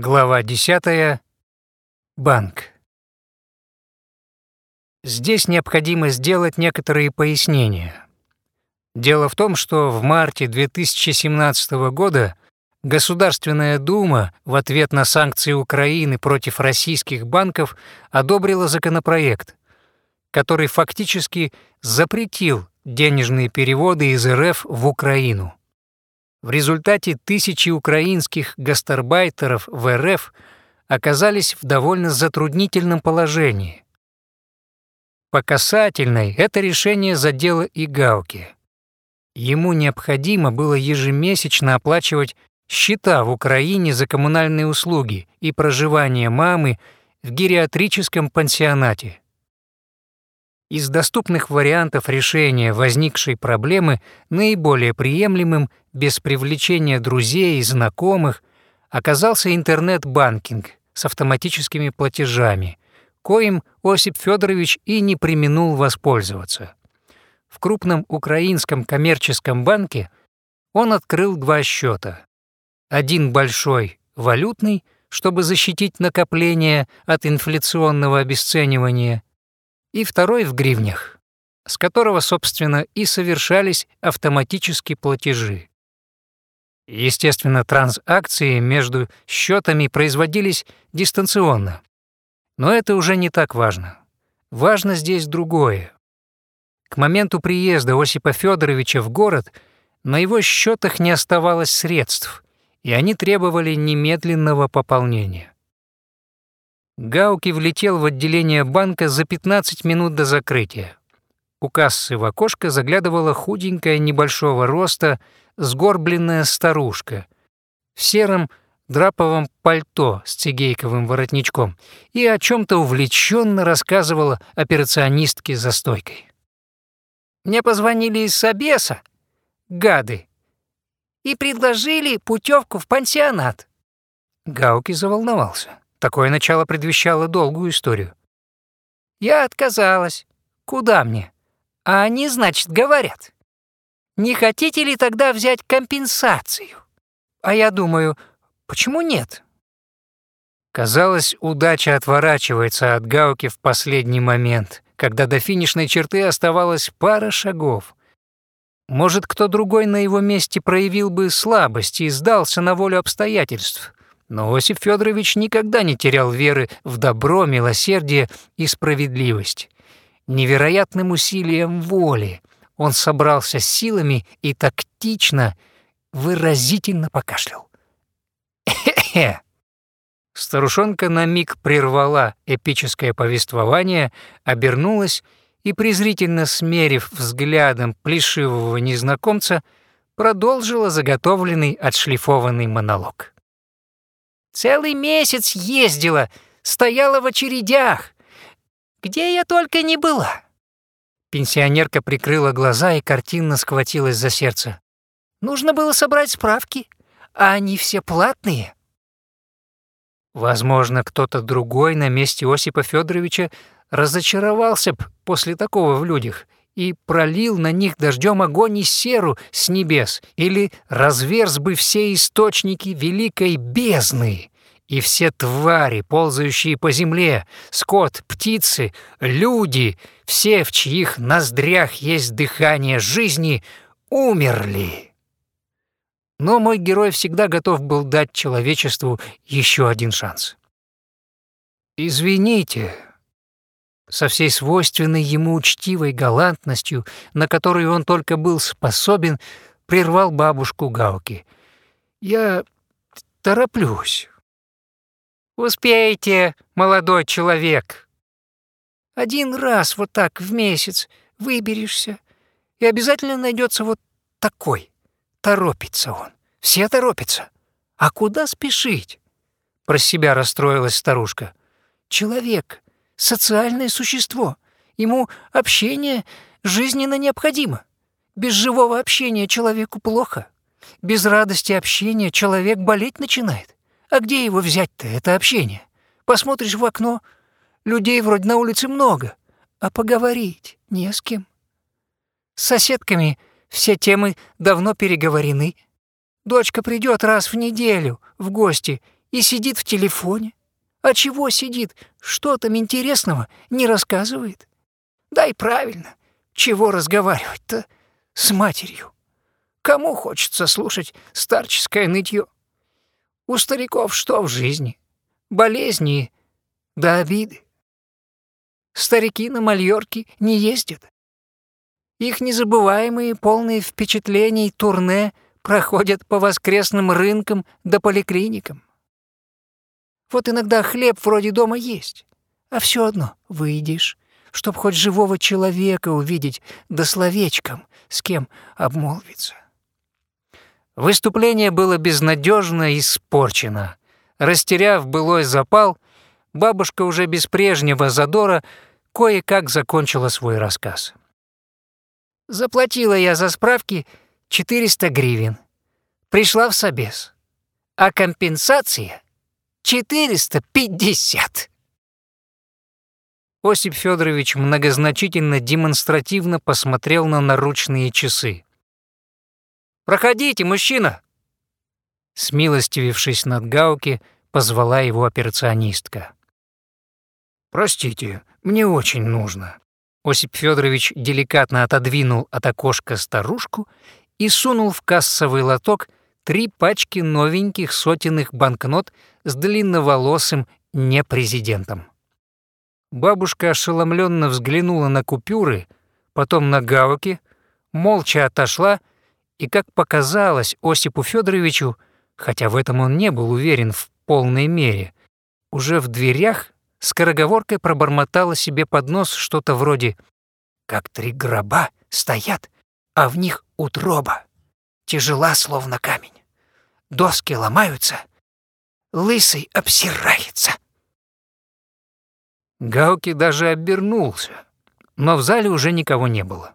Глава 10. Банк. Здесь необходимо сделать некоторые пояснения. Дело в том, что в марте 2017 года Государственная Дума в ответ на санкции Украины против российских банков одобрила законопроект, который фактически запретил денежные переводы из РФ в Украину. В результате тысячи украинских гастарбайтеров в РФ оказались в довольно затруднительном положении. По касательной это решение задело и Гауки. Ему необходимо было ежемесячно оплачивать счета в Украине за коммунальные услуги и проживание мамы в гериатрическом пансионате. Из доступных вариантов решения возникшей проблемы наиболее приемлемым без привлечения друзей и знакомых оказался интернет-банкинг с автоматическими платежами, коим Осип Федорович и не применул воспользоваться. В крупном украинском коммерческом банке он открыл два счета. Один большой, валютный, чтобы защитить накопление от инфляционного обесценивания – и второй в гривнях, с которого, собственно, и совершались автоматические платежи. Естественно, транзакции между счетами производились дистанционно. Но это уже не так важно. Важно здесь другое. К моменту приезда Осипа Федоровича в город на его счетах не оставалось средств, и они требовали немедленного пополнения. Гауки влетел в отделение банка за 15 минут до закрытия. У кассы в окошко заглядывала худенькая небольшого роста сгорбленная старушка в сером драповом пальто с цигейковым воротничком и о чем то увлеченно рассказывала операционистке за стойкой. «Мне позвонили из Собеса, гады, и предложили путевку в пансионат». Гауки заволновался. Такое начало предвещало долгую историю. «Я отказалась. Куда мне? А они, значит, говорят. Не хотите ли тогда взять компенсацию? А я думаю, почему нет?» Казалось, удача отворачивается от Гауки в последний момент, когда до финишной черты оставалась пара шагов. Может, кто другой на его месте проявил бы слабость и сдался на волю обстоятельств. Но Осип Федорович никогда не терял веры в добро, милосердие и справедливость. Невероятным усилием воли он собрался с силами и тактично, выразительно покашлял. «Хе-хе!» Старушонка на миг прервала эпическое повествование, обернулась и, презрительно смерив взглядом плешивого незнакомца, продолжила заготовленный отшлифованный монолог. Целый месяц ездила, стояла в очередях. Где я только не была». Пенсионерка прикрыла глаза и картинно схватилась за сердце. «Нужно было собрать справки, а они все платные». Возможно, кто-то другой на месте Осипа Федоровича разочаровался б после такого в людях и пролил на них дождем огонь и серу с небес, или разверз бы все источники великой бездны, и все твари, ползающие по земле, скот, птицы, люди, все, в чьих ноздрях есть дыхание жизни, умерли. Но мой герой всегда готов был дать человечеству еще один шанс. «Извините», со всей свойственной ему учтивой галантностью, на которую он только был способен, прервал бабушку Гауки. «Я тороплюсь». «Успейте, молодой человек!» «Один раз вот так в месяц выберешься, и обязательно найдется вот такой. Торопится он. Все торопятся. А куда спешить?» Про себя расстроилась старушка. «Человек — социальное существо. Ему общение жизненно необходимо. Без живого общения человеку плохо. Без радости общения человек болеть начинает. А где его взять-то, это общение? Посмотришь в окно, людей вроде на улице много, а поговорить не с кем. С соседками все темы давно переговорены. Дочка придет раз в неделю в гости и сидит в телефоне. А чего сидит? Что там интересного не рассказывает? Да и правильно, чего разговаривать-то с матерью? Кому хочется слушать старческое нытье? У стариков что в жизни? Болезни да обиды. Старики на Мальорке не ездят. Их незабываемые, полные впечатлений турне проходят по воскресным рынкам да поликлиникам. Вот иногда хлеб вроде дома есть, а все одно выйдешь, чтоб хоть живого человека увидеть, да словечком с кем обмолвиться. Выступление было безнадежно испорчено. Растеряв былой запал, бабушка уже без прежнего задора кое-как закончила свой рассказ. Заплатила я за справки 400 гривен. Пришла в собес. А компенсация 450. Осип Федорович многозначительно демонстративно посмотрел на наручные часы. «Проходите, мужчина!» Смилостивившись над Гауки, позвала его операционистка. «Простите, мне очень нужно». Осип Федорович деликатно отодвинул от окошка старушку и сунул в кассовый лоток три пачки новеньких сотенных банкнот с длинноволосым непрезидентом. Бабушка ошеломленно взглянула на купюры, потом на Гауки, молча отошла и, как показалось Осипу Федоровичу, хотя в этом он не был уверен в полной мере, уже в дверях скороговоркой пробормотала себе под нос что-то вроде «как три гроба стоят, а в них утроба, тяжела, словно камень, доски ломаются, лысый обсирается». Гауки даже обернулся, но в зале уже никого не было.